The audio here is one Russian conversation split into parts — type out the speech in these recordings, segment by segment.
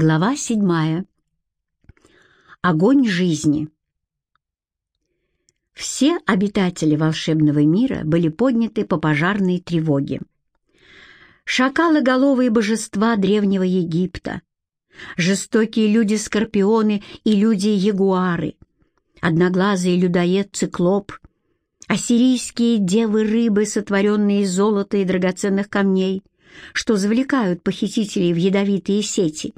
Глава седьмая. Огонь жизни. Все обитатели волшебного мира были подняты по пожарной тревоге. Шакалоголовые божества древнего Египта, жестокие люди-скорпионы и люди-ягуары, одноглазый людоед-циклоп, ассирийские девы-рыбы, сотворенные из золота и драгоценных камней, что завлекают похитителей в ядовитые сети,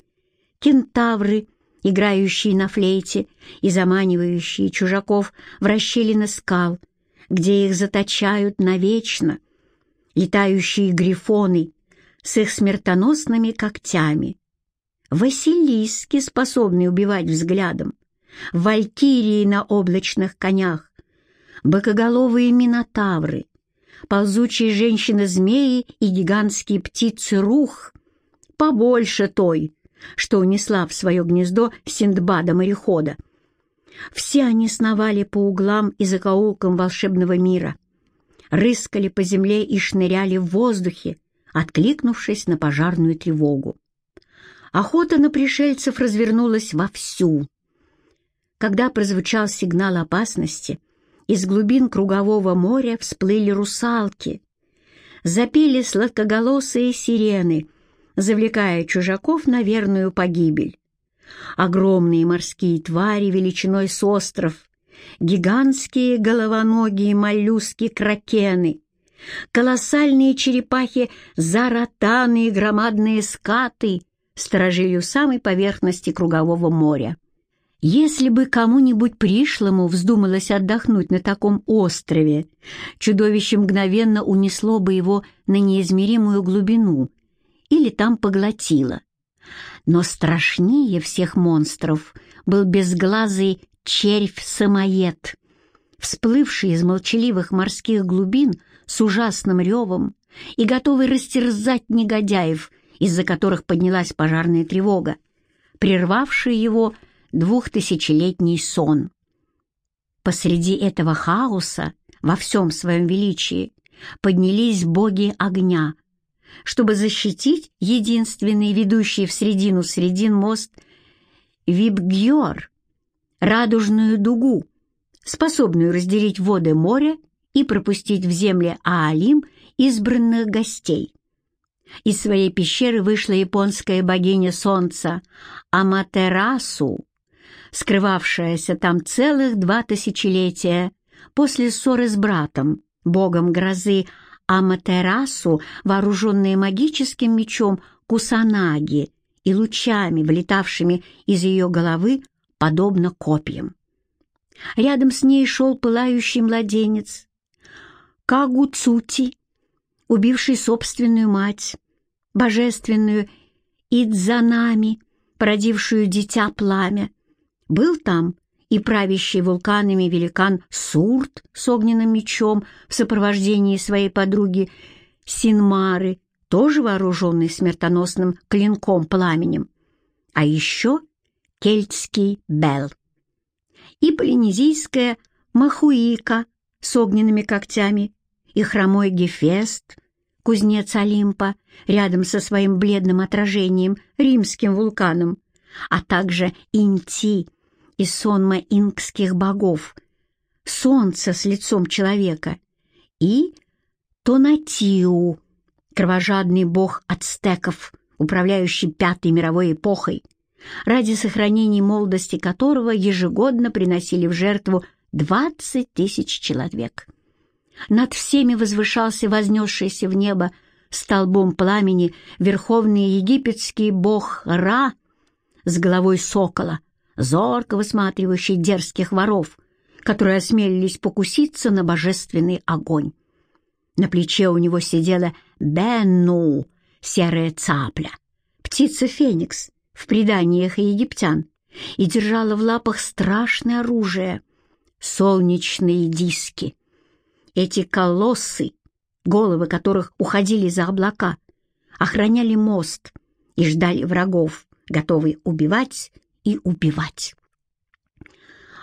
кентавры, играющие на флейте и заманивающие чужаков в расщелины скал, где их заточают навечно, летающие грифоны с их смертоносными когтями, Василиски, способные убивать взглядом, валькирии на облачных конях, быкоголовые минотавры, ползучие женщины-змеи и гигантские птицы-рух, побольше той, что унесла в свое гнездо Синдбада-морехода. Все они сновали по углам и закоулкам волшебного мира, рыскали по земле и шныряли в воздухе, откликнувшись на пожарную тревогу. Охота на пришельцев развернулась вовсю. Когда прозвучал сигнал опасности, из глубин кругового моря всплыли русалки. Запели сладкоголосые сирены, завлекая чужаков на верную погибель. Огромные морские твари величиной с остров, гигантские головоногие моллюски-кракены, колоссальные черепахи-заратаны и громадные скаты сторожили у самой поверхности кругового моря. Если бы кому-нибудь пришлому вздумалось отдохнуть на таком острове, чудовище мгновенно унесло бы его на неизмеримую глубину или там поглотило. Но страшнее всех монстров был безглазый червь-самоед, всплывший из молчаливых морских глубин с ужасным ревом и готовый растерзать негодяев, из-за которых поднялась пожарная тревога, прервавший его двухтысячелетний сон. Посреди этого хаоса, во всем своем величии, поднялись боги огня, чтобы защитить единственный ведущий в средину средин мост Вибгьор, радужную дугу, способную разделить воды моря и пропустить в земли Аалим избранных гостей. Из своей пещеры вышла японская богиня солнца Аматерасу, скрывавшаяся там целых два тысячелетия после ссоры с братом, богом грозы Аматерасу, вооруженная магическим мечом Кусанаги и лучами, влетавшими из ее головы, подобно копьям. Рядом с ней шел пылающий младенец, Кагуцути, убивший собственную мать, божественную Идзанами, породившую дитя пламя, был там и правящий вулканами великан Сурт с огненным мечом в сопровождении своей подруги Синмары, тоже вооруженный смертоносным клинком-пламенем. А еще кельтский Бел. И полинезийская Махуика с огненными когтями, и хромой Гефест, кузнец Олимпа, рядом со своим бледным отражением, римским вулканом, а также Инти, и сонма инкских богов, солнце с лицом человека, и Тонатиу, кровожадный бог ацтеков, управляющий Пятой мировой эпохой, ради сохранения молодости которого ежегодно приносили в жертву 20 тысяч человек. Над всеми возвышался вознесшийся в небо столбом пламени верховный египетский бог Ра с головой сокола, зорко высматривающий дерзких воров, которые осмелились покуситься на божественный огонь. На плече у него сидела Бенну, серая цапля, птица-феникс в преданиях египтян, и держала в лапах страшное оружие — солнечные диски. Эти колоссы, головы которых уходили за облака, охраняли мост и ждали врагов, готовые убивать и убивать.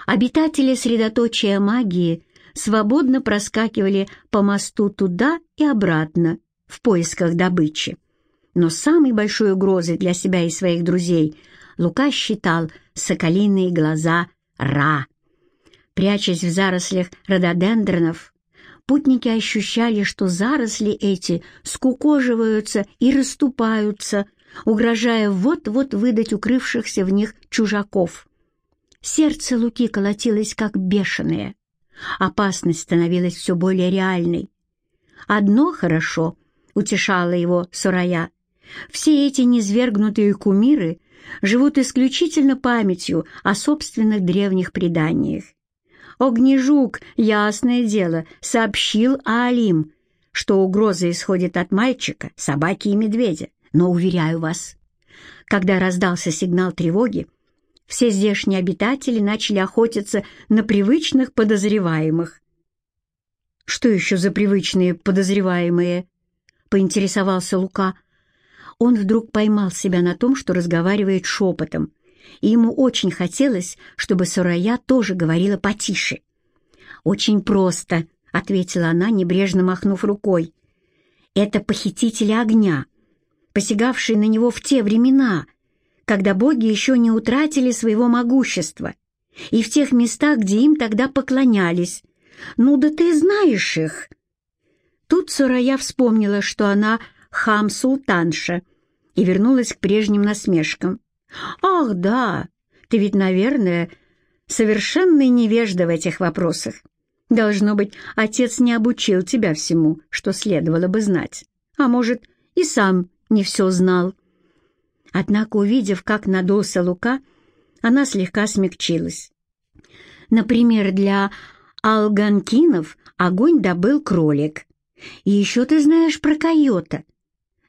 Обитатели средоточия магии свободно проскакивали по мосту туда и обратно в поисках добычи. Но самой большой угрозой для себя и своих друзей Лука считал соколиные глаза Ра. Прячась в зарослях рододендронов, путники ощущали, что заросли эти скукоживаются и расступаются, угрожая вот-вот выдать укрывшихся в них чужаков. Сердце Луки колотилось как бешеное. Опасность становилась все более реальной. Одно хорошо утешало его Сурая. Все эти низвергнутые кумиры живут исключительно памятью о собственных древних преданиях. Огнежук, ясное дело, сообщил Аалим, что угроза исходит от мальчика, собаки и медведя. Но, уверяю вас, когда раздался сигнал тревоги, все здешние обитатели начали охотиться на привычных подозреваемых. «Что еще за привычные подозреваемые?» — поинтересовался Лука. Он вдруг поймал себя на том, что разговаривает шепотом, и ему очень хотелось, чтобы Сурая тоже говорила потише. «Очень просто», — ответила она, небрежно махнув рукой. «Это похитители огня, посягавшие на него в те времена, когда боги еще не утратили своего могущества, и в тех местах, где им тогда поклонялись. Ну да ты знаешь их!» Тут Сурая вспомнила, что она хам-султанша, и вернулась к прежним насмешкам. «Ах, да, ты ведь, наверное, совершенный невежда в этих вопросах. Должно быть, отец не обучил тебя всему, что следовало бы знать. А может, и сам не все знал». Однако, увидев, как надулся Лука, она слегка смягчилась. Например, для алганкинов огонь добыл кролик. И еще ты знаешь про койота —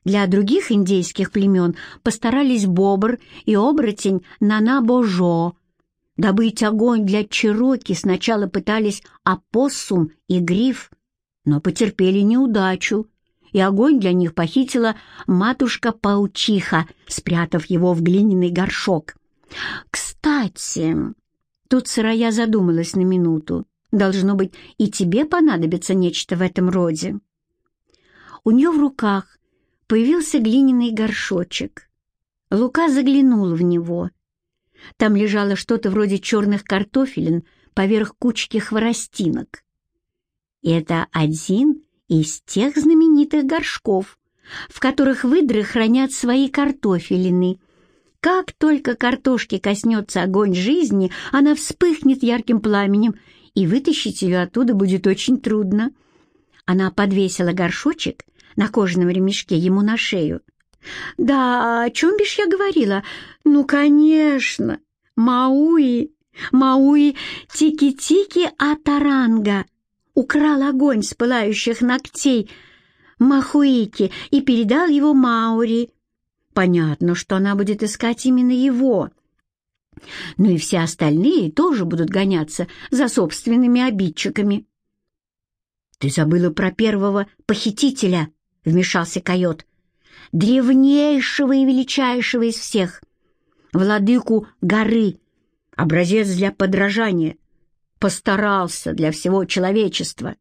для других индейских племен постарались бобр и оборотень Нанабожо. Добыть огонь для чероки сначала пытались опоссум и гриф, но потерпели неудачу, и огонь для них похитила матушка-паучиха, спрятав его в глиняный горшок. «Кстати...» Тут сырая задумалась на минуту. «Должно быть, и тебе понадобится нечто в этом роде». У нее в руках появился глиняный горшочек. Лука заглянул в него. Там лежало что-то вроде черных картофелин поверх кучки хворостинок. Это один из тех знаменитых горшков, в которых выдры хранят свои картофелины. Как только картошки коснется огонь жизни, она вспыхнет ярким пламенем, и вытащить ее оттуда будет очень трудно. Она подвесила горшочек на кожаном ремешке ему на шею. «Да, о чем бишь я говорила? Ну, конечно, Мауи, Мауи Тики-Тики Атаранга украл огонь с пылающих ногтей Махуики и передал его Маури. Понятно, что она будет искать именно его. Ну и все остальные тоже будут гоняться за собственными обидчиками. «Ты забыла про первого похитителя», — вмешался койот, — древнейшего и величайшего из всех, владыку горы, образец для подражания, постарался для всего человечества.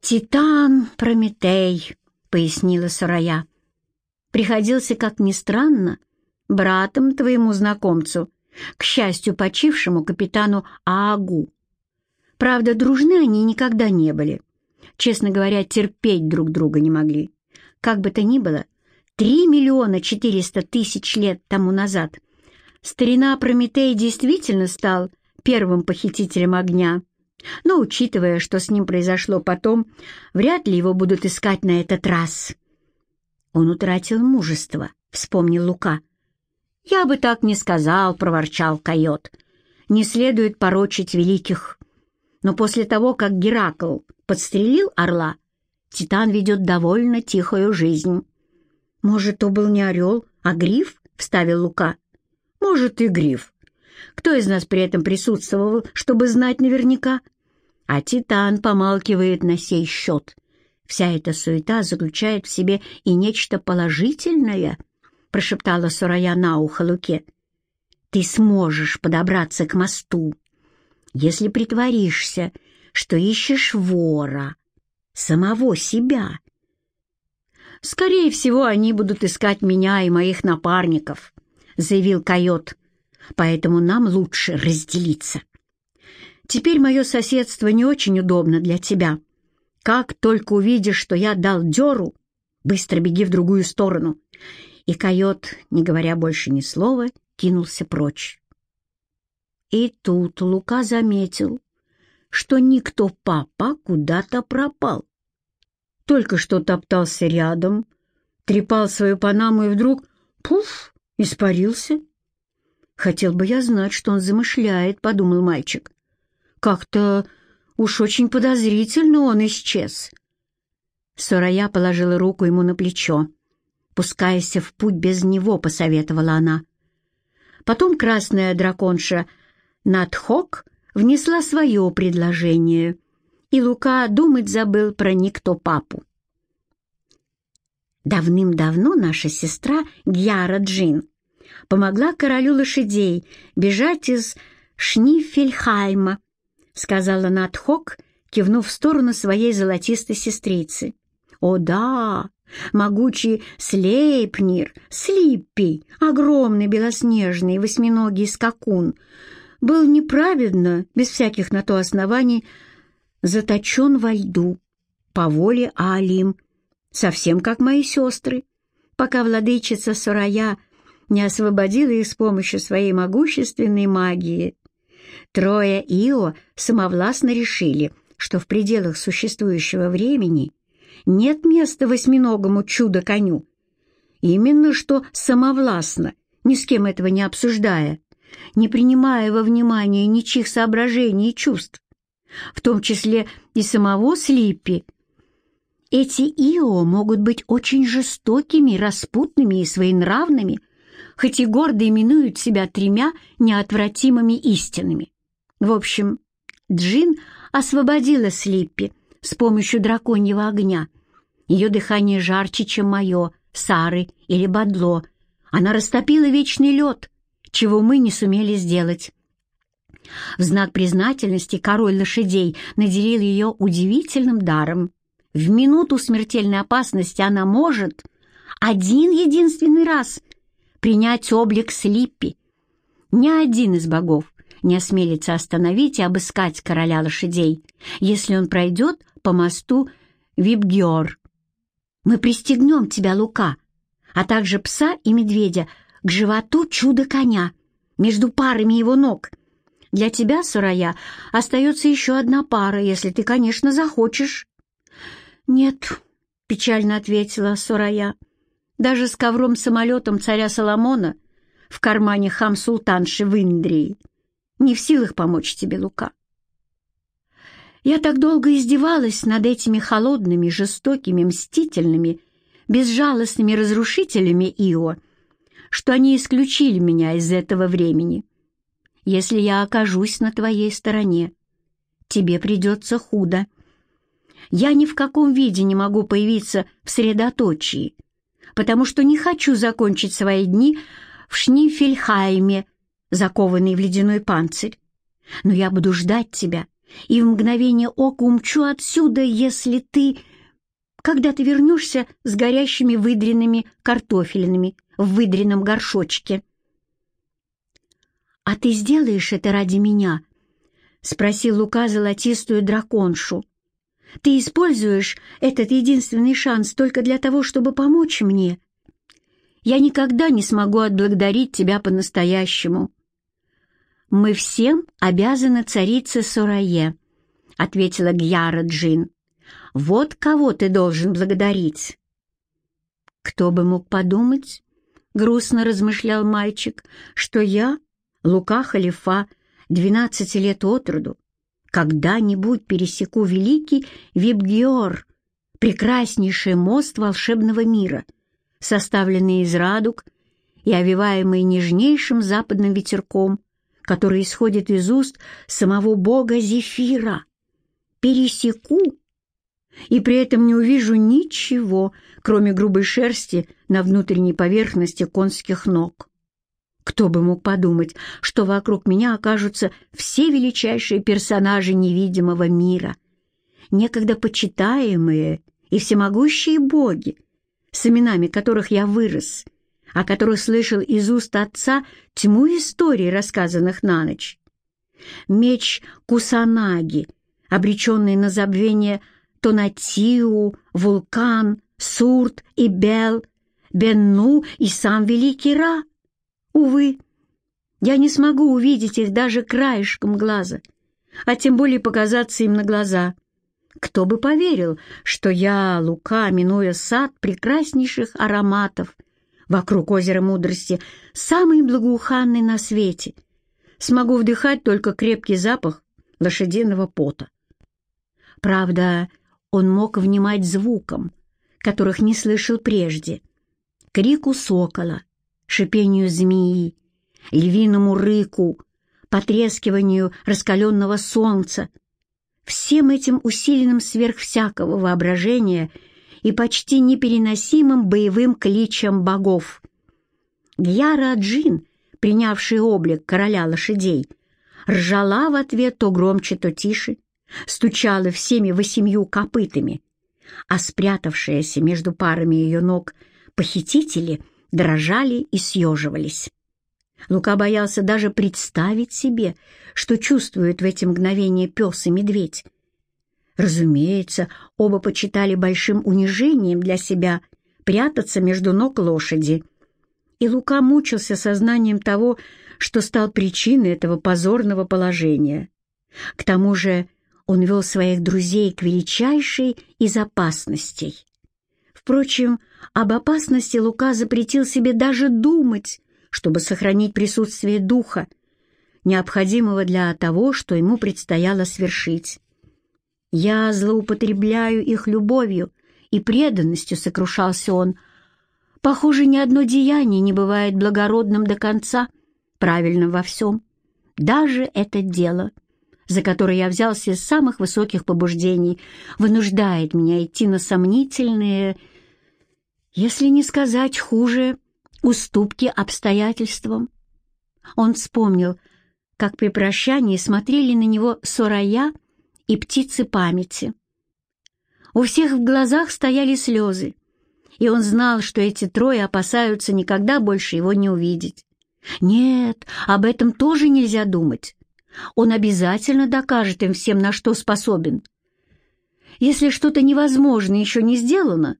«Титан Прометей», — пояснила Сурая, — «приходился, как ни странно, братом твоему знакомцу, к счастью, почившему капитану Аагу. Правда, дружны они никогда не были честно говоря, терпеть друг друга не могли. Как бы то ни было, три миллиона четыреста тысяч лет тому назад старина Прометей действительно стал первым похитителем огня. Но, учитывая, что с ним произошло потом, вряд ли его будут искать на этот раз. Он утратил мужество, вспомнил Лука. «Я бы так не сказал», — проворчал койот. «Не следует порочить великих». Но после того, как Геракл подстрелил орла, Титан ведет довольно тихую жизнь. «Может, то был не орел, а гриф?» — вставил Лука. «Может, и гриф. Кто из нас при этом присутствовал, чтобы знать наверняка?» А Титан помалкивает на сей счет. Вся эта суета заключает в себе и нечто положительное, — прошептала Сурая на ухо Луке. «Ты сможешь подобраться к мосту, если притворишься, что ищешь вора, самого себя. «Скорее всего, они будут искать меня и моих напарников», — заявил койот. «Поэтому нам лучше разделиться. Теперь мое соседство не очень удобно для тебя. Как только увидишь, что я дал дёру, быстро беги в другую сторону». И койот, не говоря больше ни слова, кинулся прочь. И тут Лука заметил, что никто папа куда-то пропал. Только что топтался рядом, трепал свою панаму и вдруг, пуф, испарился. «Хотел бы я знать, что он замышляет», — подумал мальчик. «Как-то уж очень подозрительно он исчез». Сорая положила руку ему на плечо. «Пускайся в путь без него», — посоветовала она. Потом красная драконша Надхок внесла свое предложение, и Лука думать забыл про никто папу. Давным-давно наша сестра Гьяра Джин помогла королю лошадей бежать из Шнифельхайма, сказала Надхок, кивнув в сторону своей золотистой сестрицы. «О да, Могучий Слейпнир, Слиппи, огромный белоснежный восьминогий скакун, был неправедно, без всяких на то оснований, заточен во льду по воле Алим, совсем как мои сестры, пока владычица Сурая не освободила их с помощью своей могущественной магии. Трое Ио самовластно решили, что в пределах существующего времени нет места восьминогому чудо-коню. Именно что самовластно, ни с кем этого не обсуждая, не принимая во внимание ничьих соображений и чувств, в том числе и самого Слиппи. Эти Ио могут быть очень жестокими, распутными и своенравными, хоть и гордо именуют себя тремя неотвратимыми истинами. В общем, Джин освободила Слиппи с помощью драконьего огня. Ее дыхание жарче, чем мое, Сары или Бадло. Она растопила вечный лед, чего мы не сумели сделать. В знак признательности король лошадей наделил ее удивительным даром. В минуту смертельной опасности она может один единственный раз принять облик Слиппи. Ни один из богов не осмелится остановить и обыскать короля лошадей, если он пройдет по мосту Вибгиор. Мы пристегнем тебя, Лука, а также пса и медведя к животу чудо-коня между парами его ног. Для тебя, Сурая, остается еще одна пара, если ты, конечно, захочешь. «Нет», — печально ответила Сурая, — «даже с ковром-самолетом царя Соломона в кармане хам-султанши в Индрии не в силах помочь тебе, Лука. Я так долго издевалась над этими холодными, жестокими, мстительными, безжалостными разрушителями Ио, что они исключили меня из этого времени. Если я окажусь на твоей стороне, тебе придется худо. Я ни в каком виде не могу появиться в средоточии, потому что не хочу закончить свои дни в Шнифельхайме, закованный в ледяной панцирь. Но я буду ждать тебя и в мгновение ока умчу отсюда, если ты... Когда ты вернешься с горящими выдренными картофелинами в выдренном горшочке. «А ты сделаешь это ради меня?» — спросил Лука золотистую драконшу. «Ты используешь этот единственный шанс только для того, чтобы помочь мне. Я никогда не смогу отблагодарить тебя по-настоящему». «Мы всем обязаны царице Сурае», — ответила Гьяра Джин. «Вот кого ты должен благодарить». «Кто бы мог подумать?» — грустно размышлял мальчик, что я, Лука Халифа, двенадцати лет от роду, когда-нибудь пересеку великий Вибгиор, прекраснейший мост волшебного мира, составленный из радуг и овиваемый нежнейшим западным ветерком, который исходит из уст самого бога Зефира. Пересеку и при этом не увижу ничего, кроме грубой шерсти на внутренней поверхности конских ног. Кто бы мог подумать, что вокруг меня окажутся все величайшие персонажи невидимого мира, некогда почитаемые и всемогущие боги, с именами которых я вырос, о которых слышал из уст отца тьму историй, рассказанных на ночь. Меч Кусанаги, обреченный на забвение Тонатиу, Вулкан, Сурт и Бел, Бенну и сам Великий Ра. Увы, я не смогу увидеть их даже краешком глаза, а тем более показаться им на глаза. Кто бы поверил, что я, Лука, минуя сад прекраснейших ароматов, вокруг озера мудрости, самый благоуханный на свете, смогу вдыхать только крепкий запах лошадиного пота. Правда, он мог внимать звукам, которых не слышал прежде, крику сокола, шипению змеи, львиному рыку, потрескиванию раскаленного солнца, всем этим усиленным сверх всякого воображения и почти непереносимым боевым кличем богов. Гьяра Джин, принявший облик короля лошадей, ржала в ответ то громче, то тише, стучала всеми восемью копытами, а спрятавшиеся между парами ее ног похитители дрожали и съеживались. Лука боялся даже представить себе, что чувствуют в эти мгновения пес и медведь. Разумеется, оба почитали большим унижением для себя прятаться между ног лошади. И Лука мучился сознанием того, что стал причиной этого позорного положения. К тому же он вел своих друзей к величайшей из опасностей. Впрочем, об опасности Лука запретил себе даже думать, чтобы сохранить присутствие духа, необходимого для того, что ему предстояло свершить. «Я злоупотребляю их любовью и преданностью», — сокрушался он. «Похоже, ни одно деяние не бывает благородным до конца, правильным во всем. Даже это дело, за которое я взялся из самых высоких побуждений, вынуждает меня идти на сомнительные, если не сказать хуже, уступки обстоятельствам. Он вспомнил, как при прощании смотрели на него Сорая и птицы памяти. У всех в глазах стояли слезы, и он знал, что эти трое опасаются никогда больше его не увидеть. Нет, об этом тоже нельзя думать. Он обязательно докажет им всем, на что способен. Если что-то невозможное еще не сделано,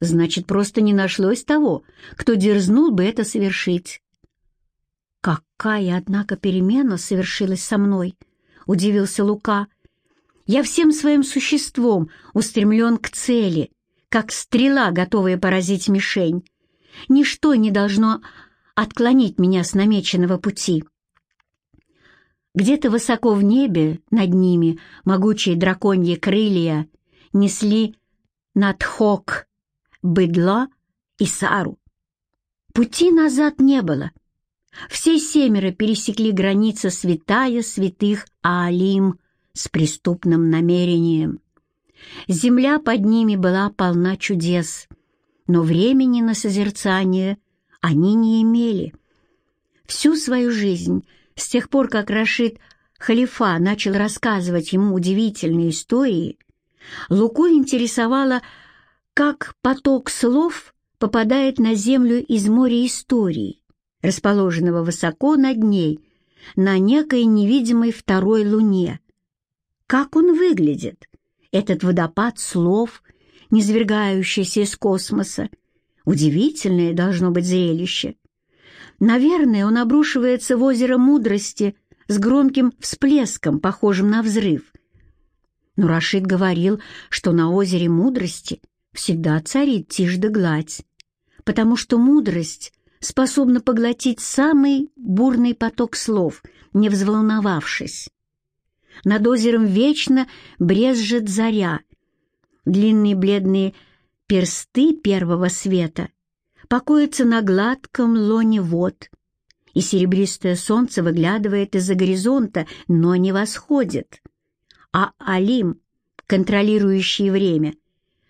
Значит, просто не нашлось того, кто дерзнул бы это совершить. «Какая, однако, перемена совершилась со мной!» — удивился Лука. «Я всем своим существом устремлен к цели, как стрела, готовая поразить мишень. Ничто не должно отклонить меня с намеченного пути». Где-то высоко в небе над ними могучие драконьи крылья несли надхок быдла и Сару. Пути назад не было. Все семеро пересекли границы святая святых Аалим с преступным намерением. Земля под ними была полна чудес, но времени на созерцание они не имели. Всю свою жизнь, с тех пор, как Рашид Халифа начал рассказывать ему удивительные истории, Луку интересовало, как поток слов попадает на землю из моря историй, расположенного высоко над ней, на некой невидимой второй луне. Как он выглядит, этот водопад слов, низвергающийся из космоса? Удивительное должно быть зрелище. Наверное, он обрушивается в озеро мудрости с громким всплеском, похожим на взрыв. Но Рашид говорил, что на озере мудрости — всегда царит тишь да гладь, потому что мудрость способна поглотить самый бурный поток слов, не взволновавшись. Над озером вечно брезжит заря. Длинные бледные персты первого света покоятся на гладком лоне вод, и серебристое солнце выглядывает из-за горизонта, но не восходит. А Алим, контролирующий время,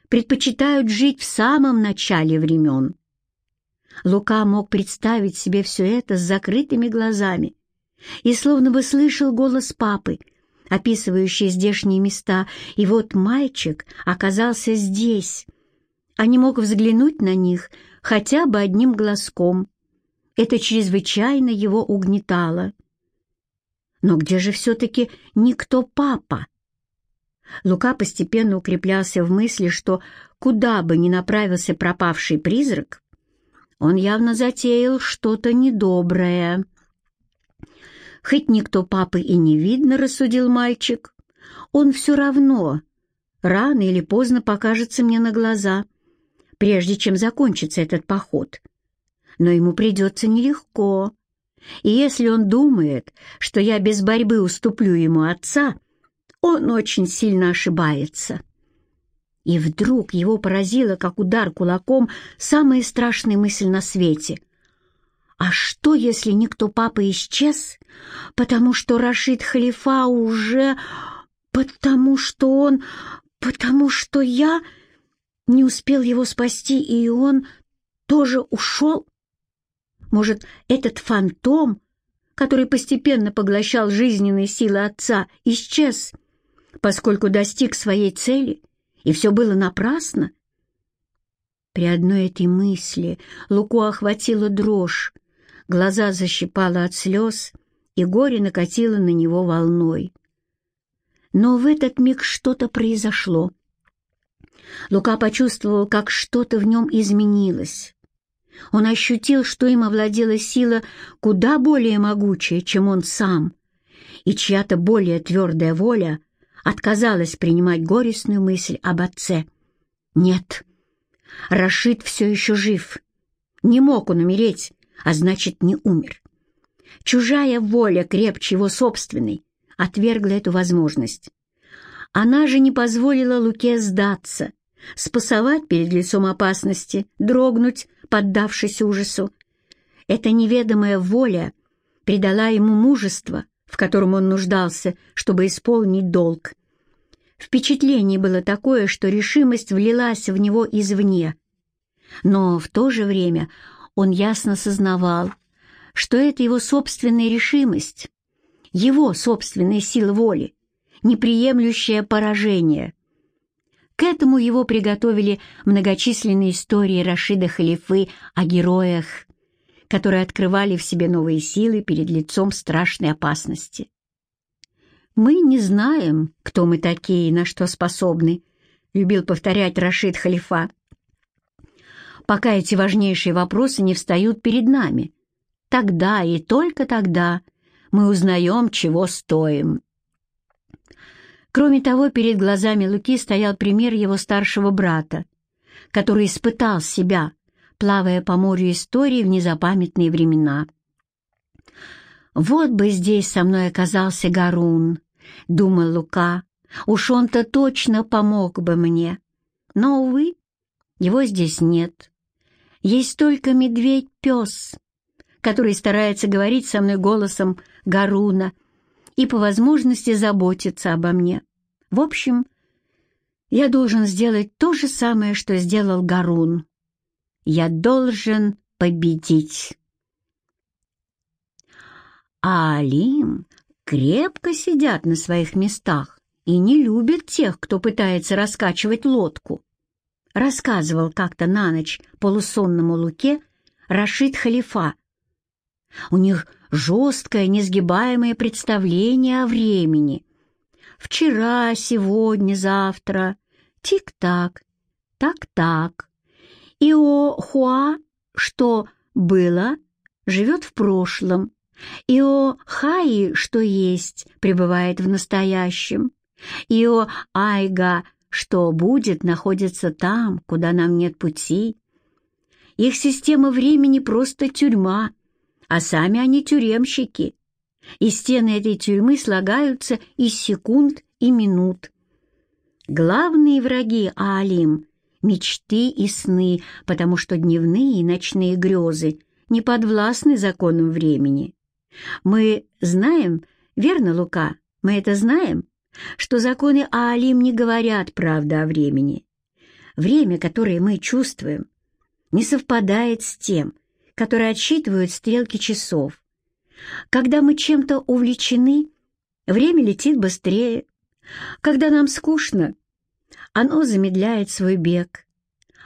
предпочитают жить в самом начале времен. Лука мог представить себе все это с закрытыми глазами и словно бы слышал голос папы, описывающий здешние места, и вот мальчик оказался здесь, а не мог взглянуть на них хотя бы одним глазком. Это чрезвычайно его угнетало. Но где же все-таки никто папа? Лука постепенно укреплялся в мысли, что куда бы ни направился пропавший призрак, он явно затеял что-то недоброе. Хоть никто папы и не видно, рассудил мальчик, он все равно рано или поздно покажется мне на глаза, прежде чем закончится этот поход. Но ему придется нелегко. И если он думает, что я без борьбы уступлю ему отца, он очень сильно ошибается. И вдруг его поразила, как удар кулаком, самая страшная мысль на свете. А что, если никто папа исчез, потому что Рашид Халифа уже... потому что он... потому что я не успел его спасти, и он тоже ушел? Может, этот фантом, который постепенно поглощал жизненные силы отца, исчез, поскольку достиг своей цели — и все было напрасно? При одной этой мысли Луку охватила дрожь, глаза защипала от слез, и горе накатило на него волной. Но в этот миг что-то произошло. Лука почувствовал, как что-то в нем изменилось. Он ощутил, что им овладела сила куда более могучая, чем он сам, и чья-то более твердая воля отказалась принимать горестную мысль об отце. Нет, Рашид все еще жив. Не мог он умереть, а значит, не умер. Чужая воля, крепче его собственной, отвергла эту возможность. Она же не позволила Луке сдаться, спасовать перед лицом опасности, дрогнуть, поддавшись ужасу. Эта неведомая воля придала ему мужество, в котором он нуждался, чтобы исполнить долг. Впечатление было такое, что решимость влилась в него извне. Но в то же время он ясно сознавал, что это его собственная решимость, его собственная сила воли, неприемлющее поражение. К этому его приготовили многочисленные истории Рашида Халифы о героях, которые открывали в себе новые силы перед лицом страшной опасности. «Мы не знаем, кто мы такие и на что способны», — любил повторять Рашид Халифа. «Пока эти важнейшие вопросы не встают перед нами, тогда и только тогда мы узнаем, чего стоим». Кроме того, перед глазами Луки стоял пример его старшего брата, который испытал себя — плавая по морю истории в незапамятные времена. «Вот бы здесь со мной оказался Гарун», — думал Лука, — «уж он-то точно помог бы мне. Но, увы, его здесь нет. Есть только медведь-пес, который старается говорить со мной голосом Гаруна и по возможности заботиться обо мне. В общем, я должен сделать то же самое, что сделал Гарун. Я должен победить. А Алим крепко сидят на своих местах и не любят тех, кто пытается раскачивать лодку. Рассказывал как-то на ночь полусонному Луке Рашид Халифа. У них жесткое, несгибаемое представление о времени. Вчера, сегодня, завтра. Тик-так, так-так. Ио-Хуа, что было, живет в прошлом. Ио-Хаи, что есть, пребывает в настоящем. Ио-Айга, что будет, находится там, куда нам нет пути. Их система времени просто тюрьма, а сами они тюремщики. И стены этой тюрьмы слагаются из секунд и минут. Главные враги Аалим мечты и сны, потому что дневные и ночные грезы не подвластны законам времени. Мы знаем, верно, Лука, мы это знаем, что законы Аалим не говорят правды о времени. Время, которое мы чувствуем, не совпадает с тем, которое отсчитывают стрелки часов. Когда мы чем-то увлечены, время летит быстрее. Когда нам скучно, оно замедляет свой бег,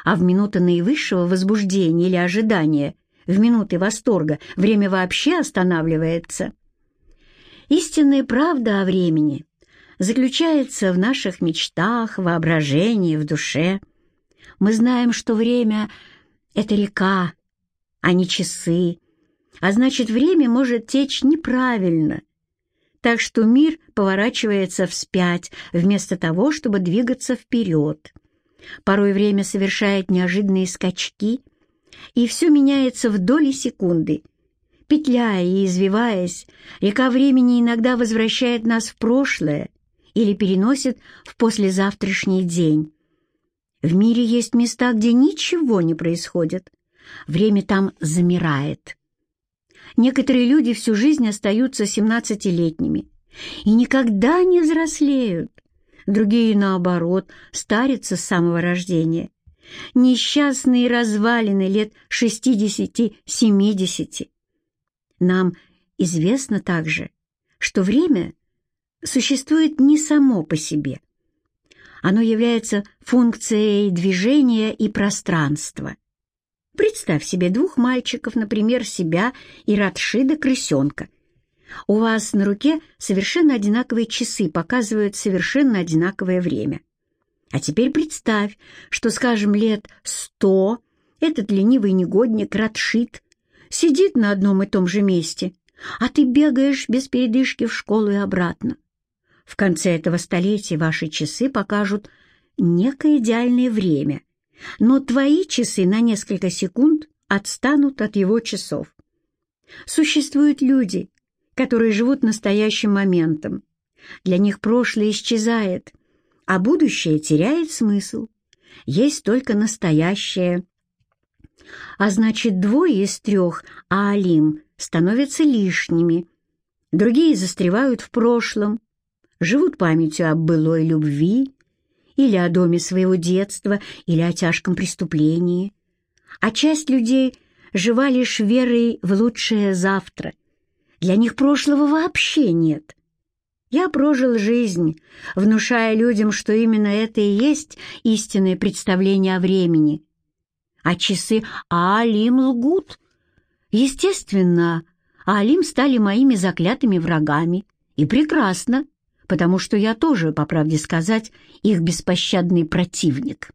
а в минуты наивысшего возбуждения или ожидания, в минуты восторга, время вообще останавливается. Истинная правда о времени заключается в наших мечтах, воображении, в душе. Мы знаем, что время — это река, а не часы, а значит, время может течь неправильно. Так что мир поворачивается вспять, вместо того, чтобы двигаться вперед. Порой время совершает неожиданные скачки, и все меняется в доли секунды. Петляя и извиваясь, река времени иногда возвращает нас в прошлое или переносит в послезавтрашний день. В мире есть места, где ничего не происходит. Время там замирает. Некоторые люди всю жизнь остаются семнадцатилетними и никогда не взрослеют. Другие, наоборот, старятся с самого рождения. Несчастные развалины лет шестидесяти-семидесяти. Нам известно также, что время существует не само по себе. Оно является функцией движения и пространства. Представь себе двух мальчиков, например, себя и Радшида Крысенка. У вас на руке совершенно одинаковые часы показывают совершенно одинаковое время. А теперь представь, что, скажем, лет сто этот ленивый негодник Радшид сидит на одном и том же месте, а ты бегаешь без передышки в школу и обратно. В конце этого столетия ваши часы покажут некое идеальное время, но твои часы на несколько секунд отстанут от его часов. Существуют люди, которые живут настоящим моментом. Для них прошлое исчезает, а будущее теряет смысл. Есть только настоящее. А значит, двое из трех Аалим становятся лишними. Другие застревают в прошлом, живут памятью об былой любви, или о доме своего детства, или о тяжком преступлении. А часть людей жива лишь верой в лучшее завтра. Для них прошлого вообще нет. Я прожил жизнь, внушая людям, что именно это и есть истинное представление о времени. А часы Аалим лгут. Естественно, Аалим стали моими заклятыми врагами. И прекрасно потому что я тоже, по правде сказать, их беспощадный противник.